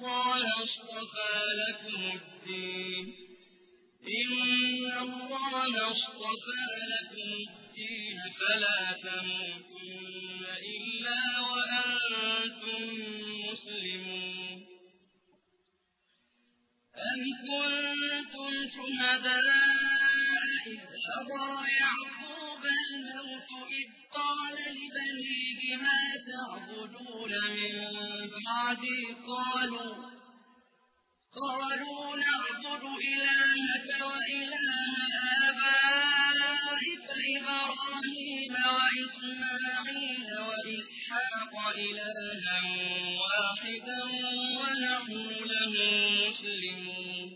الله اصطفى لكم الدين. إن الله اصطفى لكم الدين فلا تموتن إلا وأنتم مسلمون. أم كنتم شهداء إذ حضر يعقوب الموت إذ قال لبنيه ما تعبدون من بعدي قالوا قالوا نعبد إلهك وإله آبائك إبراهيم وإسماعيل وإسحاق إلها واحدا ونحن له مسلمون.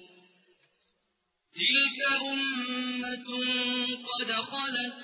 تلك أمة قد خلت